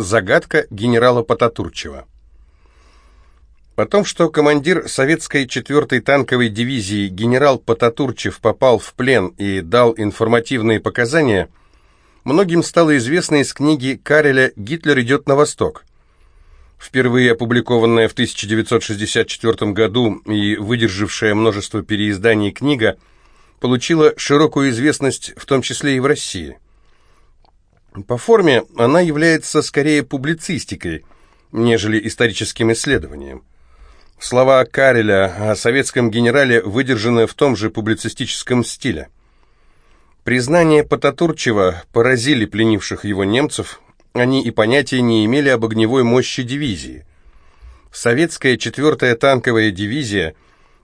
Загадка генерала Потатурчева. О том, что командир советской 4-й танковой дивизии генерал Потатурчев попал в плен и дал информативные показания, многим стало известно из книги Кареля «Гитлер идет на восток». Впервые опубликованная в 1964 году и выдержавшая множество переизданий книга получила широкую известность в том числе и в России – по форме она является скорее публицистикой, нежели историческим исследованием. Слова Кареля о советском генерале выдержаны в том же публицистическом стиле. Признания Потатурчева поразили пленивших его немцев, они и понятия не имели об огневой мощи дивизии. Советская 4-я танковая дивизия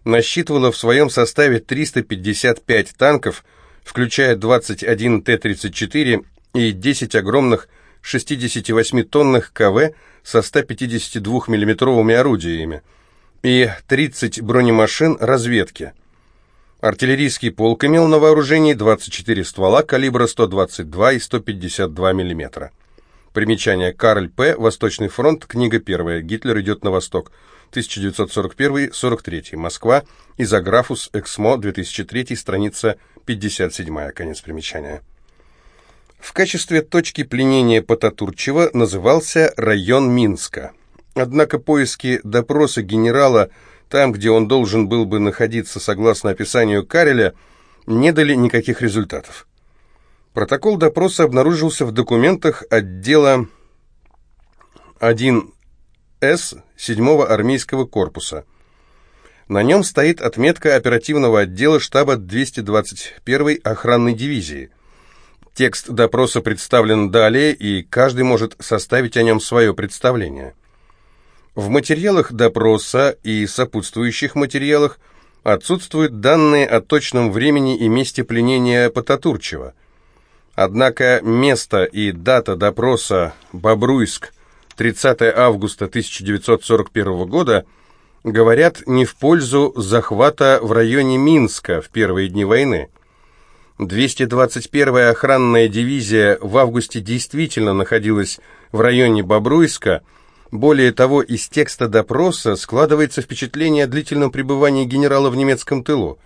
насчитывала в своем составе 355 танков, включая 21 Т-34 и 10 огромных 68-тонных КВ со 152 миллиметровыми орудиями и 30 бронемашин разведки. Артиллерийский полк имел на вооружении 24 ствола калибра 122 и 152 мм. Примечание. Карль П. Восточный фронт. Книга первая. Гитлер идет на восток. 1941-43. Москва. Изографус. Эксмо. 2003. Страница 57. Конец примечания. В качестве точки пленения Потатурчева назывался район Минска. Однако поиски допроса генерала там, где он должен был бы находиться согласно описанию Кареля, не дали никаких результатов. Протокол допроса обнаружился в документах отдела 1С 7-го армейского корпуса. На нем стоит отметка оперативного отдела штаба 221-й охранной дивизии – Текст допроса представлен далее, и каждый может составить о нем свое представление. В материалах допроса и сопутствующих материалах отсутствуют данные о точном времени и месте пленения Потатурчева. Однако место и дата допроса Бобруйск 30 августа 1941 года говорят не в пользу захвата в районе Минска в первые дни войны. 221-я охранная дивизия в августе действительно находилась в районе Бобруйска. Более того, из текста допроса складывается впечатление о длительном пребывании генерала в немецком тылу.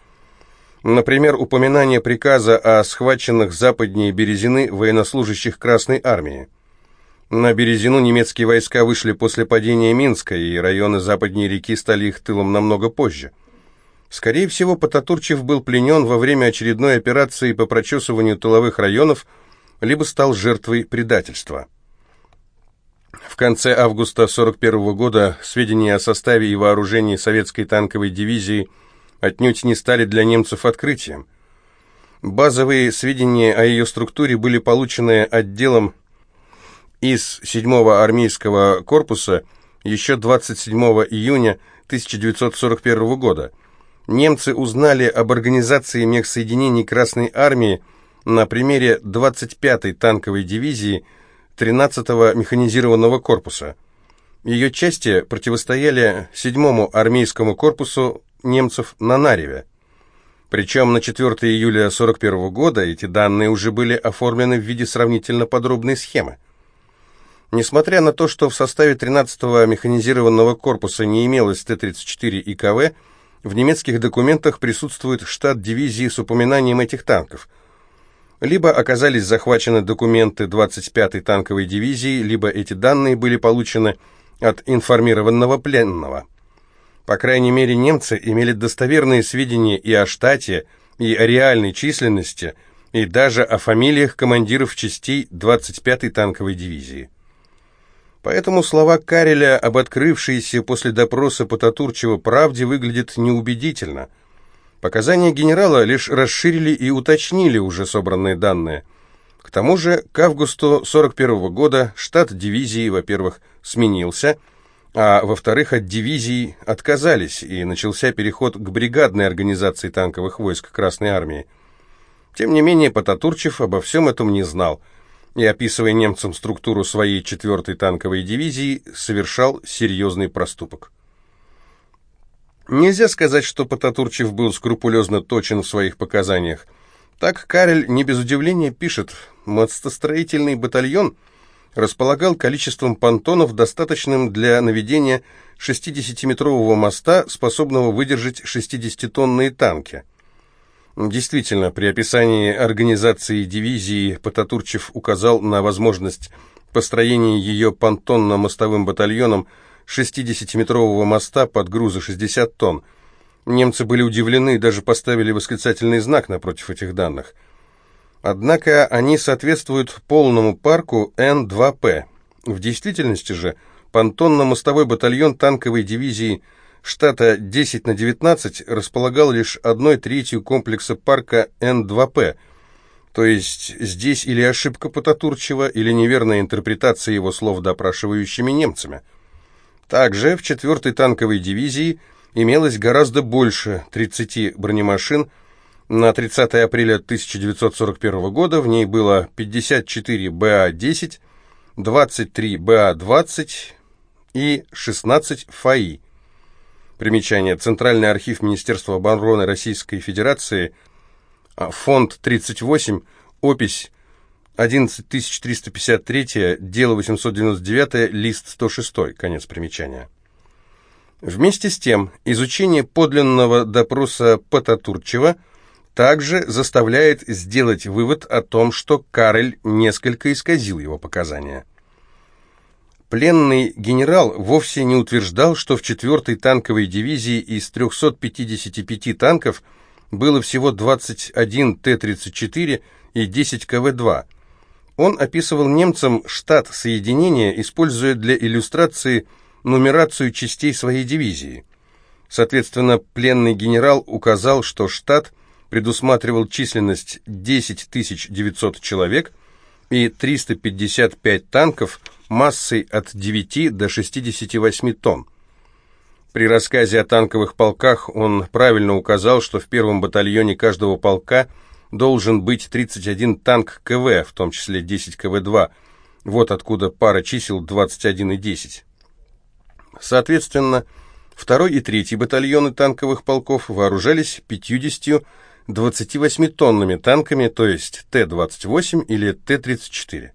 Например, упоминание приказа о схваченных западнее Березины военнослужащих Красной Армии. На Березину немецкие войска вышли после падения Минска, и районы западней реки стали их тылом намного позже. Скорее всего, Потатурчев был пленен во время очередной операции по прочесыванию тыловых районов, либо стал жертвой предательства. В конце августа 1941 года сведения о составе и вооружении советской танковой дивизии отнюдь не стали для немцев открытием. Базовые сведения о ее структуре были получены отделом из 7-го армейского корпуса еще 27 июня 1941 года – немцы узнали об организации мехсоединений Красной Армии на примере 25-й танковой дивизии 13-го механизированного корпуса. Ее части противостояли 7-му армейскому корпусу немцев на Нареве. Причем на 4 июля 1941 года эти данные уже были оформлены в виде сравнительно подробной схемы. Несмотря на то, что в составе 13-го механизированного корпуса не имелось Т-34 и КВ, в немецких документах присутствует штат дивизии с упоминанием этих танков. Либо оказались захвачены документы 25-й танковой дивизии, либо эти данные были получены от информированного пленного. По крайней мере, немцы имели достоверные сведения и о штате, и о реальной численности, и даже о фамилиях командиров частей 25-й танковой дивизии. Поэтому слова Кареля об открывшейся после допроса Потатурчева правде выглядят неубедительно. Показания генерала лишь расширили и уточнили уже собранные данные. К тому же к августу 41 года штат дивизии, во-первых, сменился, а во-вторых, от дивизий отказались, и начался переход к бригадной организации танковых войск Красной Армии. Тем не менее, Потатурчев обо всем этом не знал – и, описывая немцам структуру своей 4-й танковой дивизии, совершал серьезный проступок. Нельзя сказать, что Потатурчев был скрупулезно точен в своих показаниях. Так Карель не без удивления пишет, мостостроительный батальон располагал количеством понтонов, достаточным для наведения 60-метрового моста, способного выдержать 60-тонные танки. Действительно, при описании организации дивизии Потатурчев указал на возможность построения ее понтонно-мостовым батальоном 60-метрового моста под грузы 60 тонн. Немцы были удивлены и даже поставили восклицательный знак напротив этих данных – Однако они соответствуют полному парку Н-2П. В действительности же понтонно-мостовой батальон танковой дивизии штата 10 на 19 располагал лишь одной третью комплекса парка Н-2П, то есть здесь или ошибка Потатурчева, или неверная интерпретация его слов допрашивающими немцами. Также в 4-й танковой дивизии имелось гораздо больше 30 бронемашин, на 30 апреля 1941 года в ней было 54 БА-10, 23 БА-20 и 16 ФАИ. Примечание. Центральный архив Министерства обороны Российской Федерации, а, фонд 38, опись 11353, дело 899, лист 106, конец примечания. Вместе с тем, изучение подлинного допроса Потатурчева – также заставляет сделать вывод о том, что Карель несколько исказил его показания. Пленный генерал вовсе не утверждал, что в 4-й танковой дивизии из 355 танков было всего 21 Т-34 и 10 КВ-2. Он описывал немцам штат соединения, используя для иллюстрации нумерацию частей своей дивизии. Соответственно, пленный генерал указал, что штат предусматривал численность 10 900 человек и 355 танков массой от 9 до 68 тонн. При рассказе о танковых полках он правильно указал, что в первом батальоне каждого полка должен быть 31 танк КВ, в том числе 10 КВ-2. Вот откуда пара чисел 21 и 10. Соответственно, второй и третий батальоны танковых полков вооружались 50 28-тонными танками, то есть Т-28 или Т-34.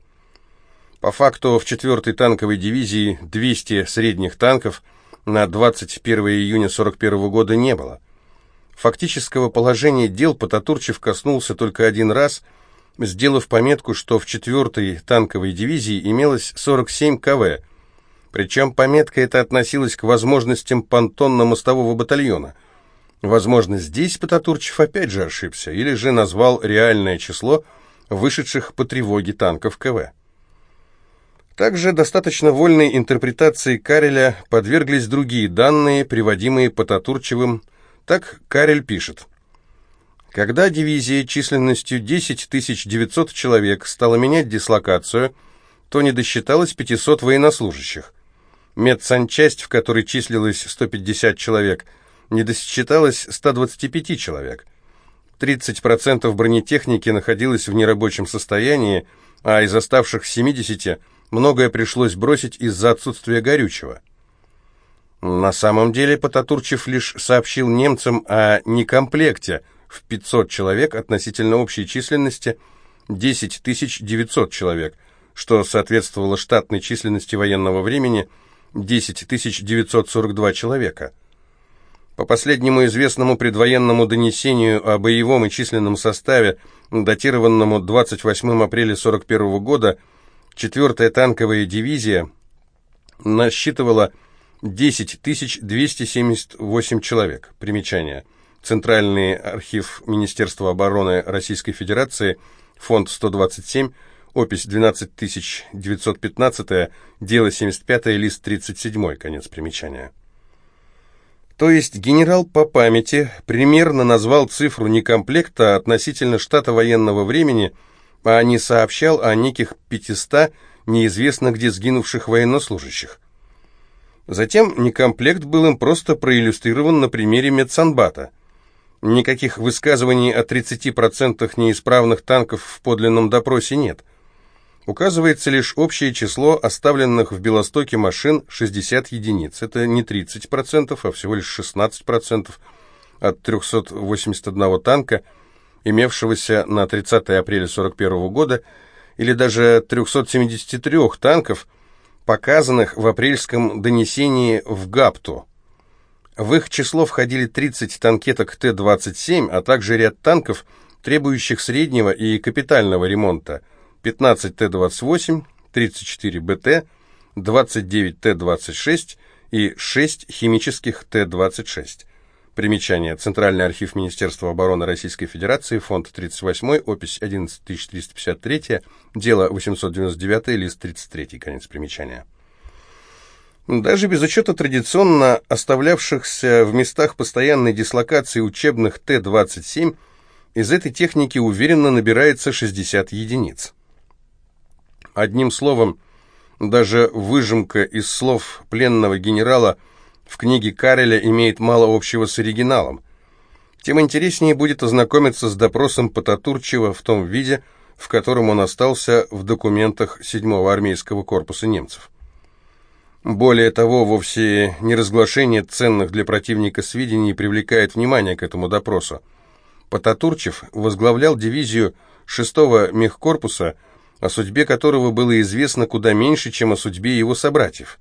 По факту в 4-й танковой дивизии 200 средних танков на 21 июня 41 года не было. Фактического положения дел Потатурчев коснулся только один раз, сделав пометку, что в 4-й танковой дивизии имелось 47 КВ, причем пометка эта относилась к возможностям понтонно-мостового батальона – Возможно, здесь Потатурчев опять же ошибся, или же назвал реальное число вышедших по тревоге танков КВ. Также достаточно вольной интерпретации Кареля подверглись другие данные, приводимые Потатурчевым. Так Карель пишет. Когда дивизия численностью 10 900 человек стала менять дислокацию, то не досчиталось 500 военнослужащих. Медсанчасть, в которой числилось 150 человек – не досчиталось 125 человек. 30% бронетехники находилось в нерабочем состоянии, а из оставших 70 многое пришлось бросить из-за отсутствия горючего. На самом деле Потатурчев лишь сообщил немцам о некомплекте в 500 человек относительно общей численности 10 900 человек, что соответствовало штатной численности военного времени 10 942 человека. По последнему известному предвоенному донесению о боевом и численном составе, датированному 28 апреля 1941 года, 4-я танковая дивизия насчитывала 10 278 человек. Примечание. Центральный архив Министерства обороны Российской Федерации, фонд 127, опись 12915, дело 75, лист 37, конец примечания. То есть генерал по памяти примерно назвал цифру не комплекта относительно штата военного времени, а не сообщал о неких 500 неизвестно где сгинувших военнослужащих. Затем некомплект был им просто проиллюстрирован на примере медсанбата. Никаких высказываний о 30% неисправных танков в подлинном допросе нет – Указывается лишь общее число оставленных в Белостоке машин 60 единиц. Это не 30%, а всего лишь 16% от 381 танка, имевшегося на 30 апреля 1941 года, или даже 373 танков, показанных в апрельском донесении в ГАПТУ. В их число входили 30 танкеток Т-27, а также ряд танков, требующих среднего и капитального ремонта, 15 Т-28, 34 БТ, 29 Т-26 и 6 химических Т-26. Примечание. Центральный архив Министерства обороны Российской Федерации, фонд 38, опись 11353, дело 899, лист 33, конец примечания. Даже без учета традиционно оставлявшихся в местах постоянной дислокации учебных Т-27, из этой техники уверенно набирается 60 единиц. Одним словом, даже выжимка из слов пленного генерала в книге Кареля имеет мало общего с оригиналом. Тем интереснее будет ознакомиться с допросом Потатурчева в том виде, в котором он остался в документах 7-го армейского корпуса немцев. Более того, вовсе не разглашение ценных для противника сведений привлекает внимание к этому допросу. Потатурчев возглавлял дивизию 6-го мехкорпуса, о судьбе которого было известно куда меньше, чем о судьбе его собратьев.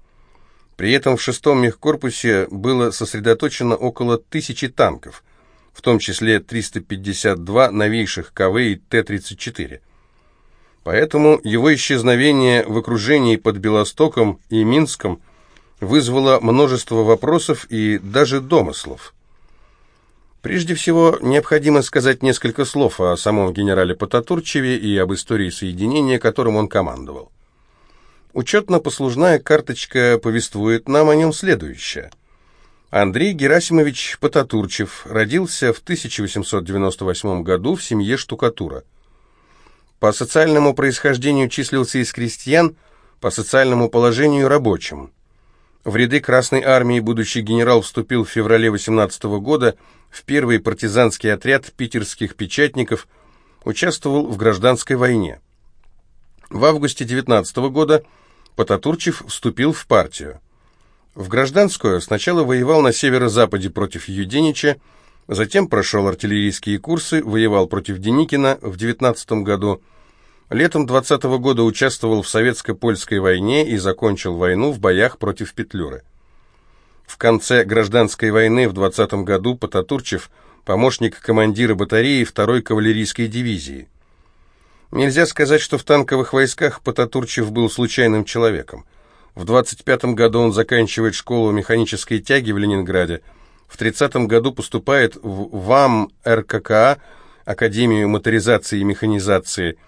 При этом в 6-м мехкорпусе было сосредоточено около тысячи танков, в том числе 352 новейших КВ и Т-34. Поэтому его исчезновение в окружении под Белостоком и Минском вызвало множество вопросов и даже домыслов. Прежде всего, необходимо сказать несколько слов о самом генерале Потатурчеве и об истории соединения, которым он командовал. Учетно-послужная карточка повествует нам о нем следующее. Андрей Герасимович Потатурчев родился в 1898 году в семье штукатура. По социальному происхождению числился из крестьян, по социальному положению рабочим. В ряды Красной Армии будущий генерал вступил в феврале 18 года в первый партизанский отряд питерских печатников, участвовал в гражданской войне. В августе 19 года Потатурчев вступил в партию. В гражданскую сначала воевал на северо-западе против Юденича, затем прошел артиллерийские курсы, воевал против Деникина в 19 году, Летом 20 -го года участвовал в советско-польской войне и закончил войну в боях против Петлюры. В конце гражданской войны в 20 году Потатурчев – помощник командира батареи 2-й кавалерийской дивизии. Нельзя сказать, что в танковых войсках Потатурчев был случайным человеком. В 25 году он заканчивает школу механической тяги в Ленинграде, в 30 году поступает в ВАМ РККА, Академию моторизации и механизации –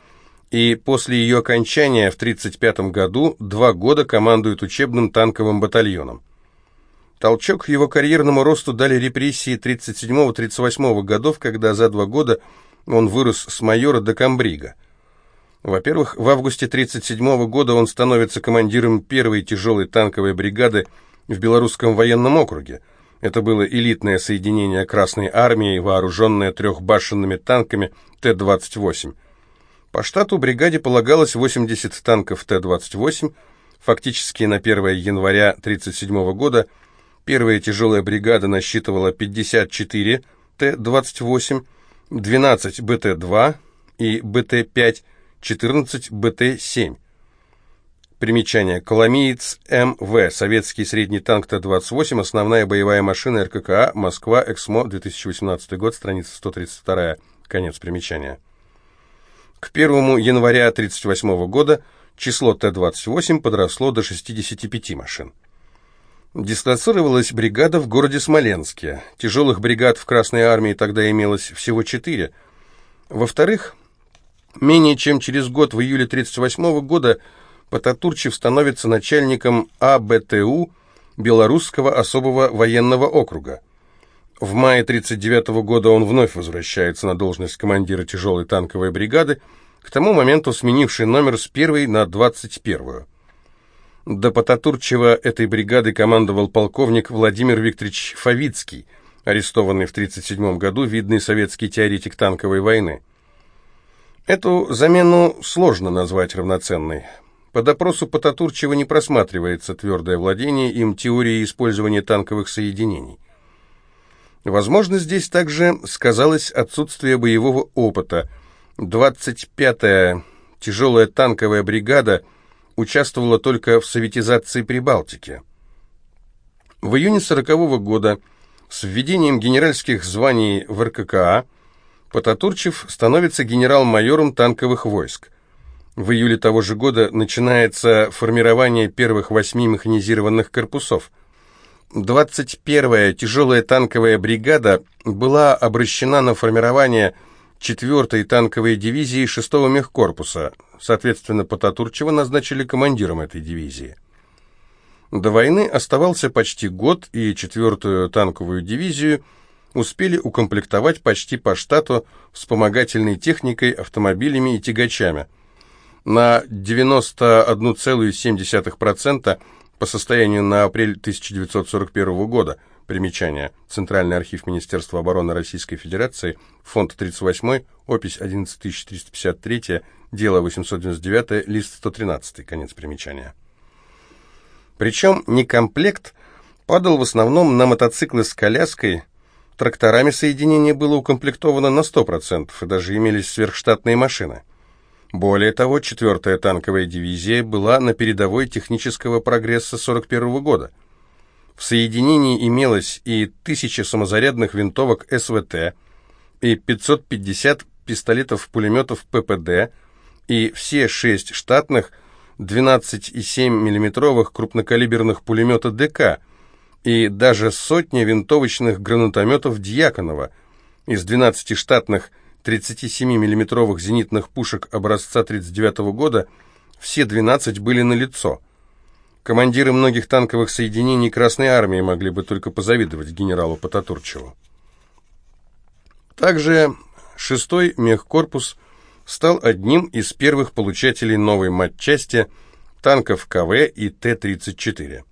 и после ее окончания в 1935 году два года командует учебным танковым батальоном. Толчок его карьерному росту дали репрессии 1937-1938 годов, когда за два года он вырос с майора до комбрига. Во-первых, в августе 1937 года он становится командиром первой тяжелой танковой бригады в Белорусском военном округе. Это было элитное соединение Красной Армии, вооруженное трехбашенными танками Т-28. По штату бригаде полагалось 80 танков Т-28. Фактически на 1 января 1937 года первая тяжелая бригада насчитывала 54 Т-28, 12 БТ-2 и БТ-5, 14 БТ-7. Примечание. Коломиец МВ. Советский средний танк Т-28. Основная боевая машина РККА. Москва. Эксмо. 2018 год. Страница 132. Конец примечания. К 1 января 1938 года число Т-28 подросло до 65 машин. Дислоцировалась бригада в городе Смоленске. Тяжелых бригад в Красной армии тогда имелось всего четыре. Во-вторых, менее чем через год, в июле 1938 года, Потатурчев становится начальником АБТУ Белорусского особого военного округа. В мае 1939 года он вновь возвращается на должность командира тяжелой танковой бригады, к тому моменту сменивший номер с первой на 21-ю. До Потатурчева этой бригады командовал полковник Владимир Викторович Фавицкий, арестованный в 1937 году видный советский теоретик танковой войны. Эту замену сложно назвать равноценной. По допросу Потатурчева не просматривается твердое владение им теорией использования танковых соединений. Возможно, здесь также сказалось отсутствие боевого опыта. 25-я тяжелая танковая бригада участвовала только в советизации Прибалтики. В июне 40 -го года с введением генеральских званий в РККА Потатурчев становится генерал-майором танковых войск. В июле того же года начинается формирование первых восьми механизированных корпусов. 21-я тяжелая танковая бригада была обращена на формирование 4-й танковой дивизии 6-го мехкорпуса. Соответственно, Потатурчева назначили командиром этой дивизии. До войны оставался почти год, и 4-ю танковую дивизию успели укомплектовать почти по штату вспомогательной техникой, автомобилями и тягачами – на 91,7% по состоянию на апрель 1941 года. Примечание. Центральный архив Министерства обороны Российской Федерации, фонд 38, опись 11353, дело 899, лист 113, конец примечания. Причем некомплект падал в основном на мотоциклы с коляской, тракторами соединение было укомплектовано на 100%, и даже имелись сверхштатные машины. Более того, 4-я танковая дивизия была на передовой технического прогресса 41 года. В соединении имелось и 1000 самозарядных винтовок СВТ, и 550 пистолетов-пулеметов ППД, и все шесть штатных 12,7 мм крупнокалиберных пулемета ДК, и даже сотни винтовочных гранатометов Дьяконова, из 12 штатных 37 миллиметровых зенитных пушек образца 1939 года все 12 были налицо. Командиры многих танковых соединений Красной Армии могли бы только позавидовать генералу Потатурчеву. Также 6-й мехкорпус стал одним из первых получателей новой матчасти танков КВ и Т-34.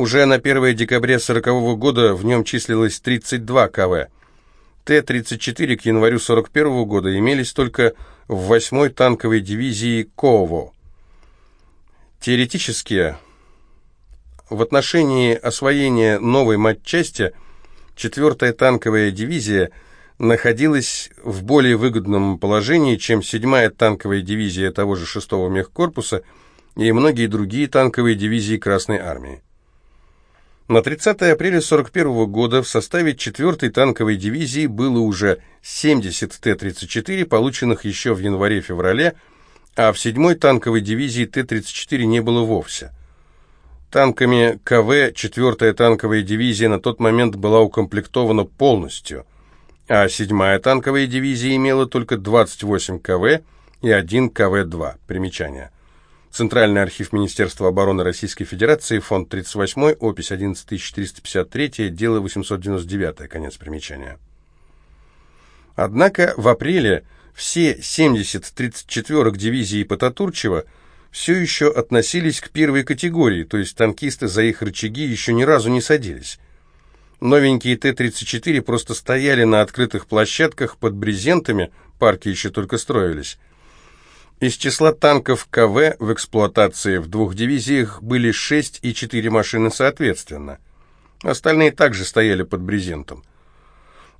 Уже на 1 декабря 1940 года в нем числилось 32 КВ – Т-34 к январю 41 года имелись только в 8-й танковой дивизии КОВО. Теоретически, в отношении освоения новой матчасти 4-я танковая дивизия находилась в более выгодном положении, чем 7-я танковая дивизия того же 6-го мехкорпуса и многие другие танковые дивизии Красной Армии. На 30 апреля 1941 года в составе 4-й танковой дивизии было уже 70 Т-34, полученных еще в январе-феврале, а в 7-й танковой дивизии Т-34 не было вовсе. Танками КВ 4-я танковая дивизия на тот момент была укомплектована полностью, а 7-я танковая дивизия имела только 28 КВ и 1 КВ-2. Примечание. Центральный архив Министерства обороны Российской Федерации, фонд 38, опись 11453, дело 899, конец примечания. Однако в апреле все 70 34 дивизии Потатурчева все еще относились к первой категории, то есть танкисты за их рычаги еще ни разу не садились. Новенькие Т-34 просто стояли на открытых площадках под брезентами, парки еще только строились. Из числа танков КВ в эксплуатации в двух дивизиях были 6 и 4 машины соответственно. Остальные также стояли под брезентом.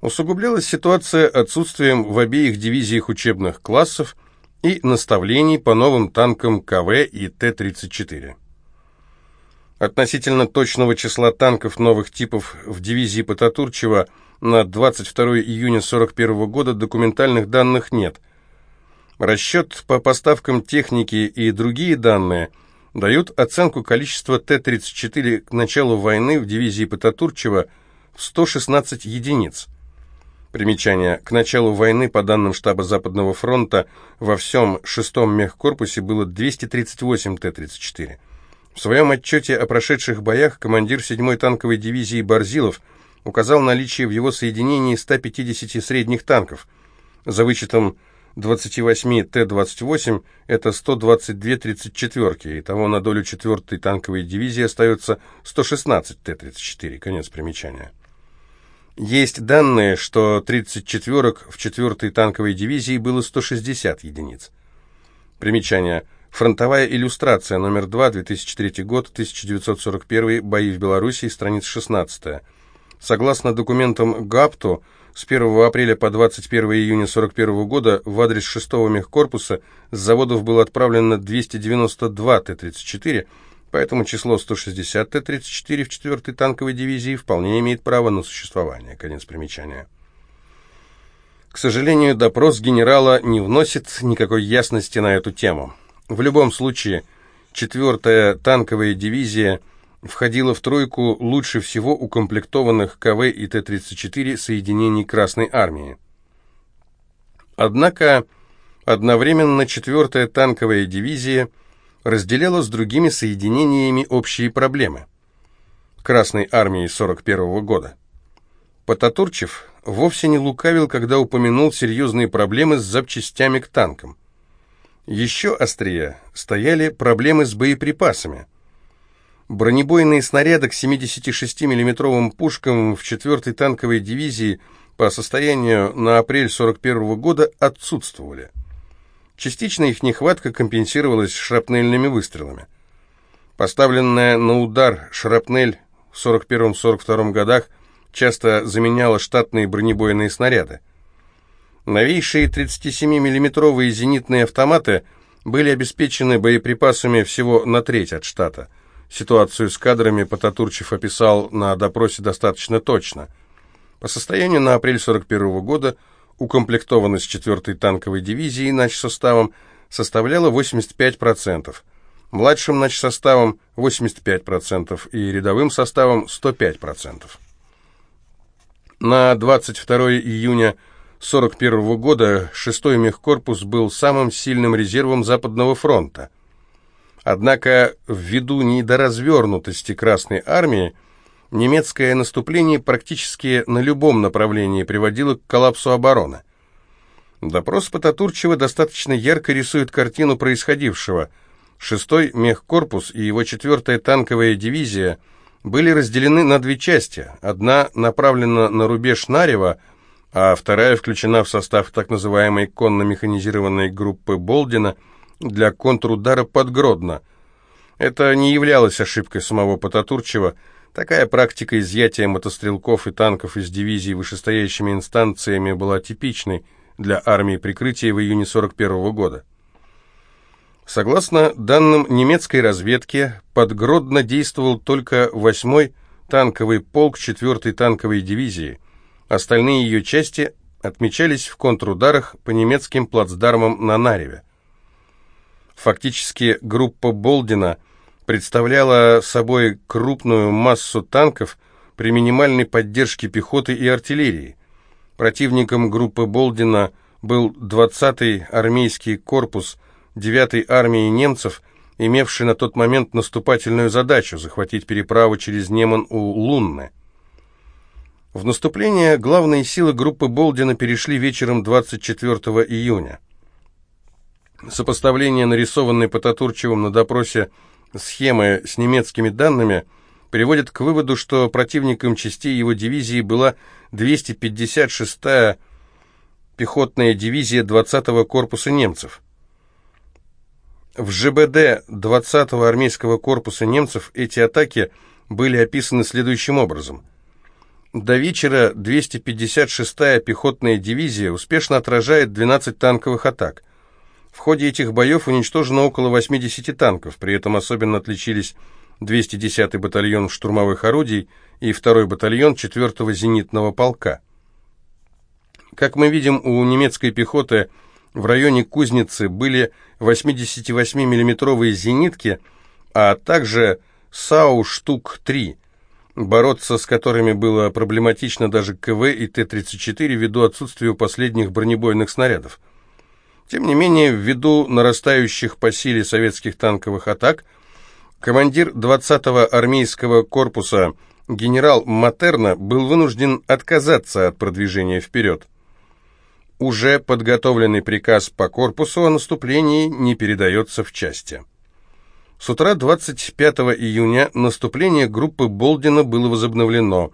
Усугублялась ситуация отсутствием в обеих дивизиях учебных классов и наставлений по новым танкам КВ и Т-34. Относительно точного числа танков новых типов в дивизии Потатурчева на 22 июня 1941 года документальных данных нет – Расчет по поставкам техники и другие данные дают оценку количества Т-34 к началу войны в дивизии Потатурчева в 116 единиц. Примечание. К началу войны, по данным штаба Западного фронта, во всем шестом мехкорпусе было 238 Т-34. В своем отчете о прошедших боях командир 7-й танковой дивизии Барзилов указал наличие в его соединении 150 средних танков. За вычетом 28 Т-28 – это 122 34 того на долю 4-й танковой дивизии остается 116 Т-34. Конец примечания. Есть данные, что 34-ок в 4-й танковой дивизии было 160 единиц. Примечание. Фронтовая иллюстрация, номер 2, 2003 год, 1941, бои в Белоруссии, страница 16. Согласно документам ГАПТУ, с 1 апреля по 21 июня 1941 года в адрес 6-го мехкорпуса с заводов было отправлено 292 Т-34, поэтому число 160 Т-34 в 4-й танковой дивизии вполне имеет право на существование. Конец примечания. К сожалению, допрос генерала не вносит никакой ясности на эту тему. В любом случае, 4-я танковая дивизия входила в тройку лучше всего укомплектованных КВ и Т-34 соединений Красной Армии. Однако одновременно 4-я танковая дивизия разделяла с другими соединениями общие проблемы Красной Армии 41 -го года. Потатурчев вовсе не лукавил, когда упомянул серьезные проблемы с запчастями к танкам. Еще острее стояли проблемы с боеприпасами. Бронебойные снаряды к 76 миллиметровым пушкам в 4-й танковой дивизии по состоянию на апрель 41 года отсутствовали. Частично их нехватка компенсировалась шрапнельными выстрелами. Поставленная на удар шрапнель в 41-42 годах часто заменяла штатные бронебойные снаряды. Новейшие 37 миллиметровые зенитные автоматы были обеспечены боеприпасами всего на треть от штата. Ситуацию с кадрами Потатурчев описал на допросе достаточно точно. По состоянию на апрель 41 года укомплектованность 4-й танковой дивизии начсоставом составляла 85%, младшим начсоставом 85% и рядовым составом 105%. На 22 июня 1941 года 6-й мехкорпус был самым сильным резервом Западного фронта. Однако, ввиду недоразвернутости Красной армии, немецкое наступление практически на любом направлении приводило к коллапсу обороны. Допрос Потатурчева достаточно ярко рисует картину происходившего. 6-й мехкорпус и его 4-я танковая дивизия – были разделены на две части. Одна направлена на рубеж Нарева, а вторая включена в состав так называемой конно-механизированной группы Болдина для контрудара под Гродно. Это не являлось ошибкой самого Потатурчева. Такая практика изъятия мотострелков и танков из дивизий вышестоящими инстанциями была типичной для армии прикрытия в июне 41 года. Согласно данным немецкой разведки, под Гродно действовал только 8-й танковый полк 4-й танковой дивизии. Остальные ее части отмечались в контрударах по немецким плацдармам на Нареве. Фактически группа Болдина представляла собой крупную массу танков при минимальной поддержке пехоты и артиллерии. Противником группы Болдина был 20-й армейский корпус – 9-й армии немцев, имевшей на тот момент наступательную задачу захватить переправу через Неман у Лунны. В наступление главные силы группы Болдина перешли вечером 24 июня. Сопоставление, нарисованной Потатурчевым на допросе схемы с немецкими данными, приводит к выводу, что противником частей его дивизии была 256-я пехотная дивизия 20-го корпуса немцев. В ЖБД 20-го армейского корпуса немцев эти атаки были описаны следующим образом. До вечера 256-я пехотная дивизия успешно отражает 12 танковых атак. В ходе этих боев уничтожено около 80 танков, при этом особенно отличились 210-й батальон штурмовых орудий и 2-й батальон 4-го зенитного полка. Как мы видим, у немецкой пехоты – в районе Кузницы были 88 миллиметровые зенитки, а также САУ штук-3, бороться с которыми было проблематично даже КВ и Т-34 ввиду отсутствия у последних бронебойных снарядов. Тем не менее, ввиду нарастающих по силе советских танковых атак, командир 20-го армейского корпуса генерал Матерна был вынужден отказаться от продвижения вперед уже подготовленный приказ по корпусу о наступлении не передается в части. С утра 25 июня наступление группы Болдина было возобновлено.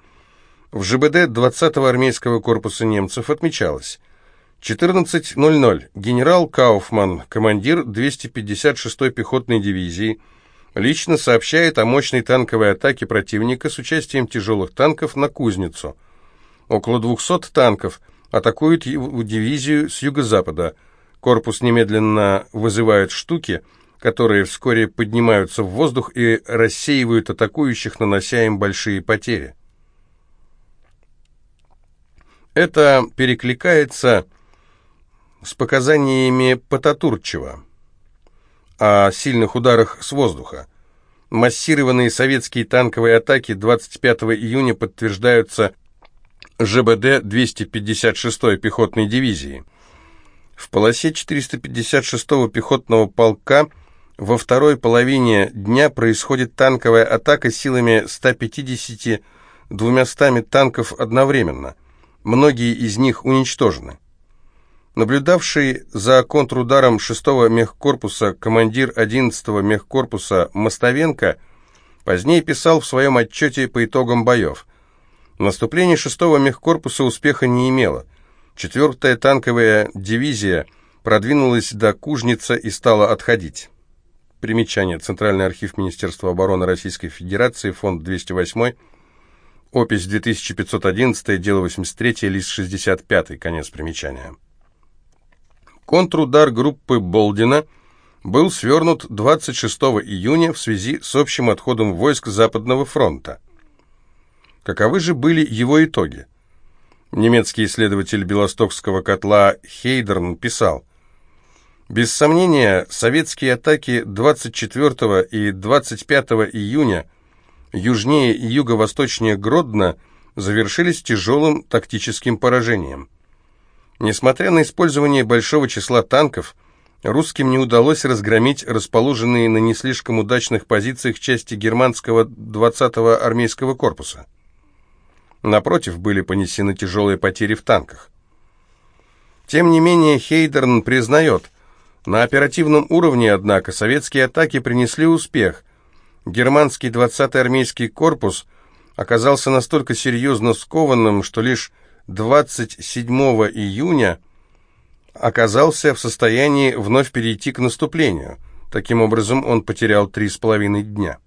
В ЖБД 20-го армейского корпуса немцев отмечалось 14.00. Генерал Кауфман, командир 256-й пехотной дивизии, лично сообщает о мощной танковой атаке противника с участием тяжелых танков на Кузницу – Около 200 танков атакуют его дивизию с юго-запада. Корпус немедленно вызывает штуки, которые вскоре поднимаются в воздух и рассеивают атакующих, нанося им большие потери. Это перекликается с показаниями Потатурчева о сильных ударах с воздуха. Массированные советские танковые атаки 25 июня подтверждаются ЖБД 256-й пехотной дивизии. В полосе 456-го пехотного полка во второй половине дня происходит танковая атака силами 150-200 танков одновременно. Многие из них уничтожены. Наблюдавший за контрударом 6-го мехкорпуса командир 11-го мехкорпуса Мостовенко позднее писал в своем отчете по итогам боев. Наступление 6-го мехкорпуса успеха не имело. 4-я танковая дивизия продвинулась до Кужница и стала отходить. Примечание. Центральный архив Министерства обороны Российской Федерации, фонд 208, опись 2511, дело 83, лист 65, конец примечания. Контрудар группы Болдина был свернут 26 июня в связи с общим отходом войск Западного фронта. Каковы же были его итоги? Немецкий исследователь Белостокского котла Хейдерн писал, «Без сомнения, советские атаки 24 и 25 июня южнее и юго-восточнее Гродно завершились тяжелым тактическим поражением. Несмотря на использование большого числа танков, русским не удалось разгромить расположенные на не слишком удачных позициях части германского 20-го армейского корпуса. Напротив, были понесены тяжелые потери в танках. Тем не менее, Хейдерн признает, на оперативном уровне, однако, советские атаки принесли успех. Германский 20-й армейский корпус оказался настолько серьезно скованным, что лишь 27 июня оказался в состоянии вновь перейти к наступлению. Таким образом, он потерял три с половиной дня.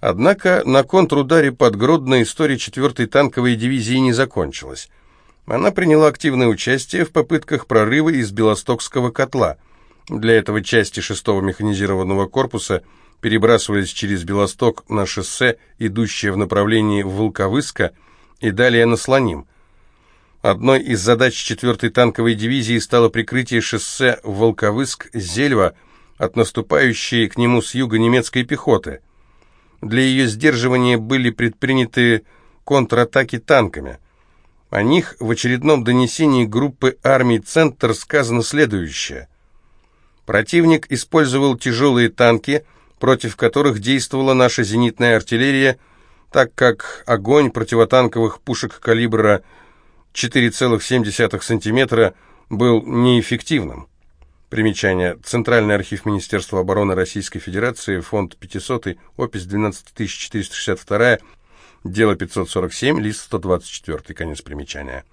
Однако на контрударе под Гродно история 4-й танковой дивизии не закончилась. Она приняла активное участие в попытках прорыва из Белостокского котла. Для этого части 6-го механизированного корпуса перебрасывались через Белосток на шоссе, идущее в направлении Волковыска, и далее на Слоним. Одной из задач 4-й танковой дивизии стало прикрытие шоссе Волковыск-Зельва от наступающей к нему с юга немецкой пехоты. Для ее сдерживания были предприняты контратаки танками. О них в очередном донесении группы армий «Центр» сказано следующее. Противник использовал тяжелые танки, против которых действовала наша зенитная артиллерия – так как огонь противотанковых пушек калибра 4,7 см был неэффективным. Примечание. Центральный архив Министерства обороны Российской Федерации, фонд 500, опись 12462, дело 547, лист 124, конец примечания.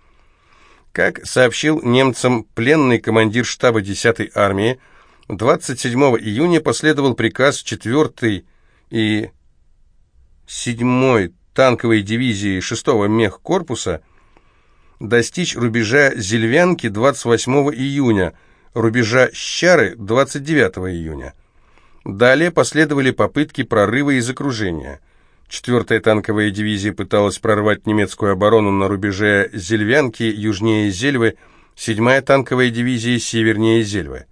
Как сообщил немцам пленный командир штаба 10-й армии, 27 июня последовал приказ 4-й и 7-й танковой дивизии 6-го мехкорпуса достичь рубежа Зельвянки 28 июня, рубежа Щары 29 июня. Далее последовали попытки прорыва из окружения. 4-я танковая дивизия пыталась прорвать немецкую оборону на рубеже Зельвянки южнее Зельвы, 7-я танковая дивизия севернее Зельвы.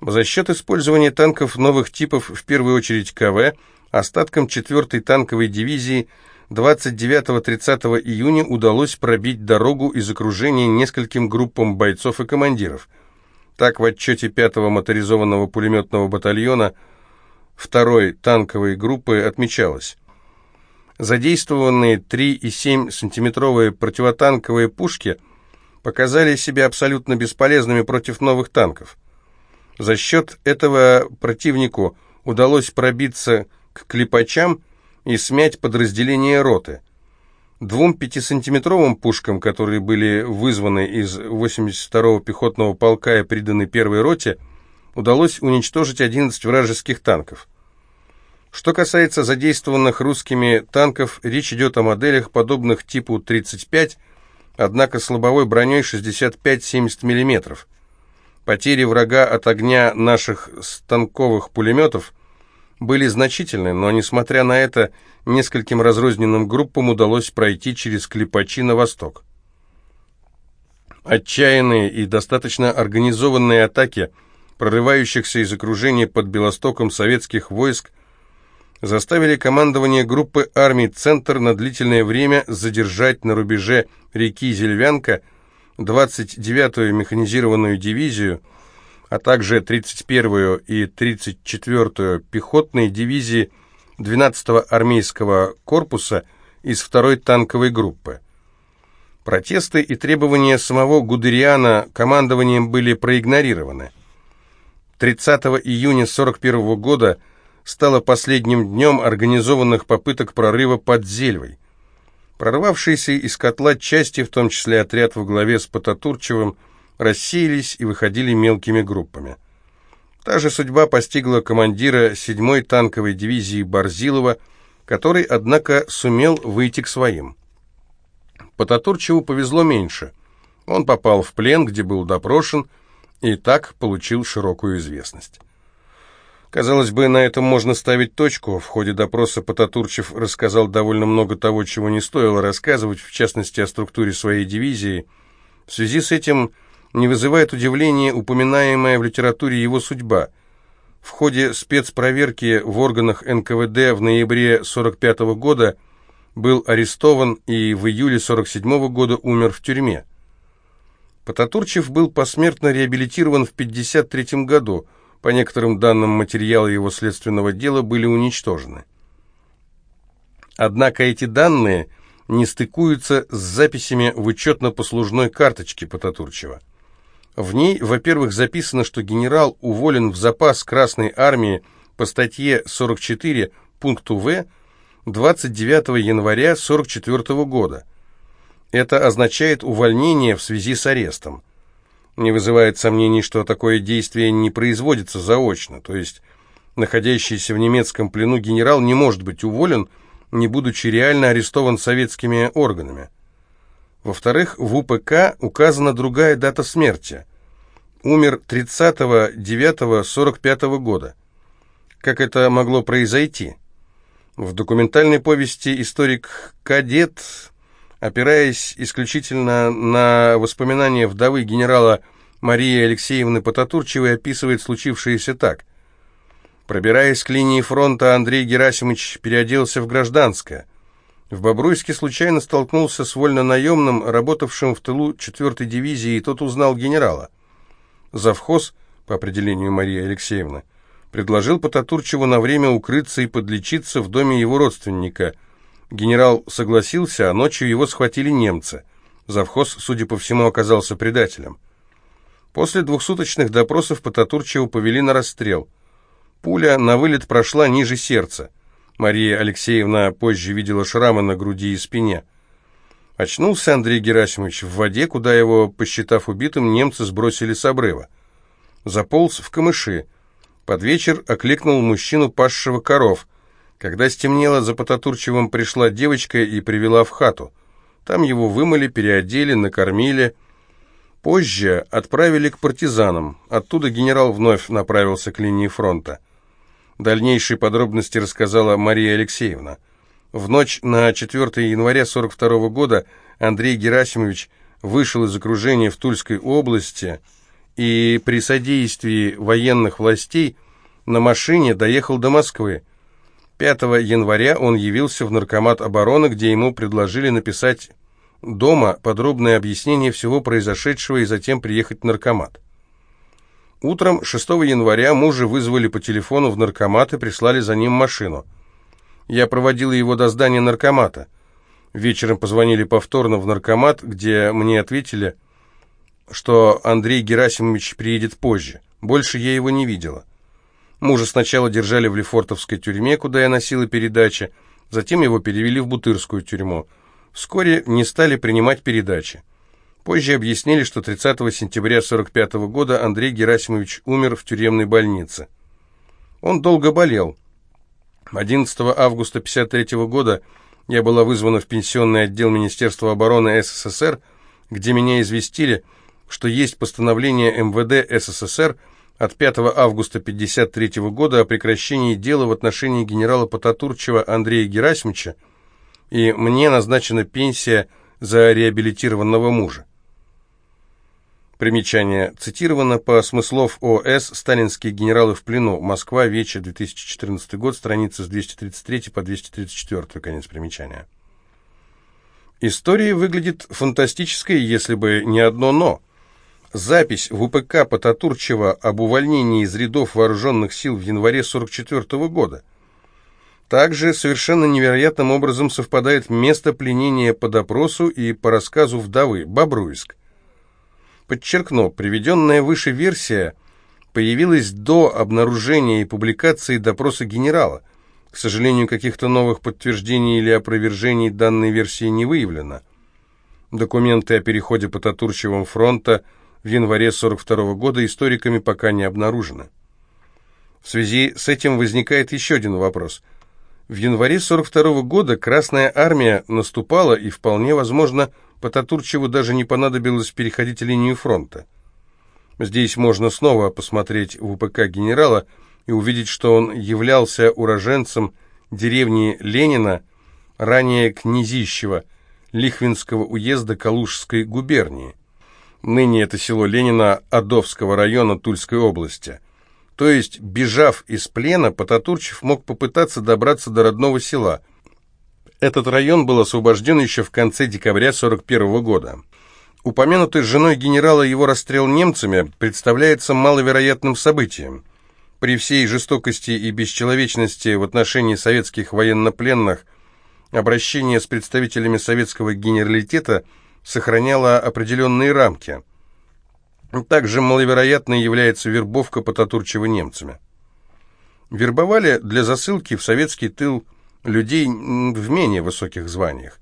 За счет использования танков новых типов, в первую очередь КВ, Остаткам 4-й танковой дивизии 29-30 июня удалось пробить дорогу из окружения нескольким группам бойцов и командиров. Так в отчете 5-го моторизованного пулеметного батальона 2-й танковой группы отмечалось. Задействованные 3,7 сантиметровые противотанковые пушки показали себя абсолютно бесполезными против новых танков. За счет этого противнику удалось пробиться к клепачам и смять подразделение роты. Двум пятисантиметровым пушкам, которые были вызваны из 82-го пехотного полка и приданы первой роте, удалось уничтожить 11 вражеских танков. Что касается задействованных русскими танков, речь идет о моделях, подобных типу 35, однако с лобовой броней 65-70 мм. Потери врага от огня наших станковых пулеметов были значительны, но, несмотря на это, нескольким разрозненным группам удалось пройти через Клепачи на восток. Отчаянные и достаточно организованные атаки прорывающихся из окружения под Белостоком советских войск заставили командование группы армий «Центр» на длительное время задержать на рубеже реки Зельвянка 29-ю механизированную дивизию, а также 31-ю и 34-ю пехотные дивизии 12-го армейского корпуса из 2-й танковой группы. Протесты и требования самого Гудериана командованием были проигнорированы. 30 июня 41 года стало последним днем организованных попыток прорыва под Зельвой. Прорвавшиеся из котла части, в том числе отряд во главе с Потатурчевым, рассеялись и выходили мелкими группами. Та же судьба постигла командира 7-й танковой дивизии Барзилова, который, однако, сумел выйти к своим. Потатурчеву повезло меньше. Он попал в плен, где был допрошен, и так получил широкую известность. Казалось бы, на этом можно ставить точку. В ходе допроса Потатурчев рассказал довольно много того, чего не стоило рассказывать, в частности, о структуре своей дивизии. В связи с этим не вызывает удивления упоминаемая в литературе его судьба. В ходе спецпроверки в органах НКВД в ноябре 1945 года был арестован и в июле 1947 года умер в тюрьме. Потатурчев был посмертно реабилитирован в 1953 году, по некоторым данным, материалы его следственного дела были уничтожены. Однако эти данные не стыкуются с записями в учетно-послужной карточке Потатурчева. В ней, во-первых, записано, что генерал уволен в запас Красной Армии по статье 44 пункту В 29 января 1944 года. Это означает увольнение в связи с арестом. Не вызывает сомнений, что такое действие не производится заочно, то есть находящийся в немецком плену генерал не может быть уволен, не будучи реально арестован советскими органами. Во-вторых, в УПК указана другая дата смерти. Умер 30.09.45 года. Как это могло произойти? В документальной повести историк Кадет опираясь исключительно на воспоминания вдовы генерала Марии Алексеевны Потатурчевой, описывает случившееся так. Пробираясь к линии фронта, Андрей Герасимович переоделся в гражданское. В Бобруйске случайно столкнулся с вольнонаемным, работавшим в тылу 4-й дивизии, и тот узнал генерала. Завхоз, по определению Марии Алексеевны, предложил Потатурчеву на время укрыться и подлечиться в доме его родственника – Генерал согласился, а ночью его схватили немцы. Завхоз, судя по всему, оказался предателем. После двухсуточных допросов Потатурчева повели на расстрел. Пуля на вылет прошла ниже сердца. Мария Алексеевна позже видела шрамы на груди и спине. Очнулся Андрей Герасимович в воде, куда его, посчитав убитым, немцы сбросили с обрыва. Заполз в камыши. Под вечер окликнул мужчину, пасшего коров. Когда стемнело, за Потатурчевым пришла девочка и привела в хату. Там его вымыли, переодели, накормили. Позже отправили к партизанам. Оттуда генерал вновь направился к линии фронта. Дальнейшие подробности рассказала Мария Алексеевна. В ночь на 4 января 42 года Андрей Герасимович вышел из окружения в Тульской области и при содействии военных властей на машине доехал до Москвы. 5 января он явился в Наркомат обороны, где ему предложили написать дома подробное объяснение всего произошедшего и затем приехать в Наркомат. Утром 6 января мужа вызвали по телефону в Наркомат и прислали за ним машину. Я проводила его до здания Наркомата. Вечером позвонили повторно в Наркомат, где мне ответили, что Андрей Герасимович приедет позже. Больше я его не видела. Мужа сначала держали в Лефортовской тюрьме, куда я носила передачи, затем его перевели в Бутырскую тюрьму. Вскоре не стали принимать передачи. Позже объяснили, что 30 сентября 1945 года Андрей Герасимович умер в тюремной больнице. Он долго болел. 11 августа 1953 года я была вызвана в пенсионный отдел Министерства обороны СССР, где меня известили, что есть постановление МВД СССР от 5 августа 1953 года о прекращении дела в отношении генерала Потатурчева Андрея Герасимовича, и мне назначена пенсия за реабилитированного мужа. Примечание. Цитировано по смыслов ОС «Сталинские генералы в плену. Москва. Вечер. 2014 год. Страница с 233 по 234. Конец примечания. История выглядит фантастической, если бы не одно «но». Запись в УПК Потатурчева об увольнении из рядов вооруженных сил в январе 1944 года. Также совершенно невероятным образом совпадает место пленения по допросу и по рассказу вдовы, Бобруйск. Подчеркну, приведенная выше версия появилась до обнаружения и публикации допроса генерала. К сожалению, каких-то новых подтверждений или опровержений данной версии не выявлено. Документы о переходе по Татурчевым фронта в январе 42 года историками пока не обнаружены. В связи с этим возникает еще один вопрос. В январе 42 года Красная Армия наступала и, вполне возможно, Потатурчеву даже не понадобилось переходить линию фронта. Здесь можно снова посмотреть в УПК генерала и увидеть, что он являлся уроженцем деревни Ленина, ранее князищего, Лихвинского уезда Калужской губернии. Ныне это село Ленина Адовского района Тульской области. То есть, бежав из плена, Потатурчев мог попытаться добраться до родного села – этот район был освобожден еще в конце декабря 1941 года. Упомянутый женой генерала его расстрел немцами представляется маловероятным событием. При всей жестокости и бесчеловечности в отношении советских военнопленных обращение с представителями советского генералитета сохраняло определенные рамки. Также маловероятной является вербовка Потатурчева немцами. Вербовали для засылки в советский тыл людей в менее высоких званиях.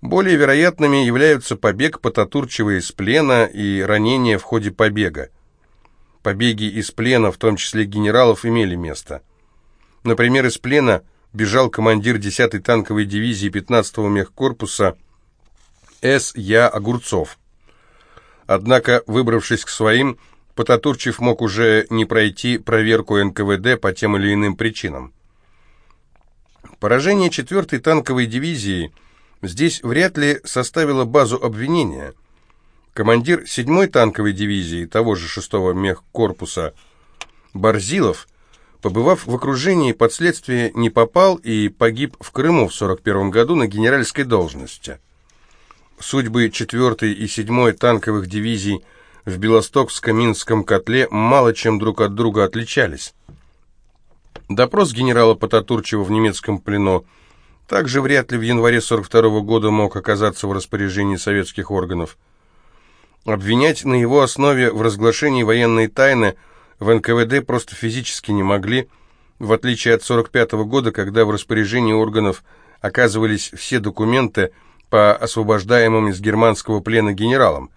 Более вероятными являются побег Потатурчева из плена и ранения в ходе побега. Побеги из плена, в том числе генералов, имели место. Например, из плена бежал командир 10-й танковой дивизии 15-го мехкорпуса С. Я. Огурцов. Однако, выбравшись к своим, Потатурчев мог уже не пройти проверку НКВД по тем или иным причинам. Поражение 4-й танковой дивизии здесь вряд ли составило базу обвинения. Командир 7-й танковой дивизии, того же 6-го мехкорпуса, Барзилов, побывав в окружении, под следствие не попал и погиб в Крыму в 41 году на генеральской должности. Судьбы 4-й и 7-й танковых дивизий в Белостокско-Минском котле мало чем друг от друга отличались. Допрос генерала Потатурчева в немецком плену также вряд ли в январе 42 года мог оказаться в распоряжении советских органов. Обвинять на его основе в разглашении военной тайны в НКВД просто физически не могли, в отличие от 45 года, когда в распоряжении органов оказывались все документы по освобождаемым из германского плена генералам.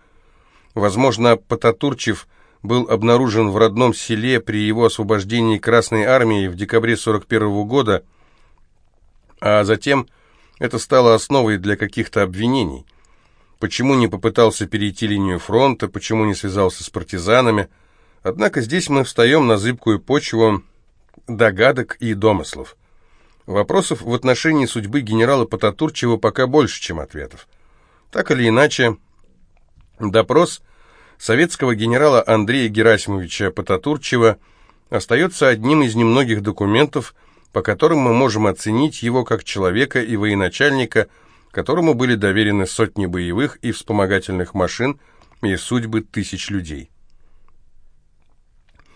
Возможно, Потатурчев был обнаружен в родном селе при его освобождении Красной Армии в декабре 41 года, а затем это стало основой для каких-то обвинений. Почему не попытался перейти линию фронта, почему не связался с партизанами. Однако здесь мы встаем на зыбкую почву догадок и домыслов. Вопросов в отношении судьбы генерала Потатурчева пока больше, чем ответов. Так или иначе, допрос – советского генерала Андрея Герасимовича Потатурчева остается одним из немногих документов, по которым мы можем оценить его как человека и военачальника, которому были доверены сотни боевых и вспомогательных машин и судьбы тысяч людей.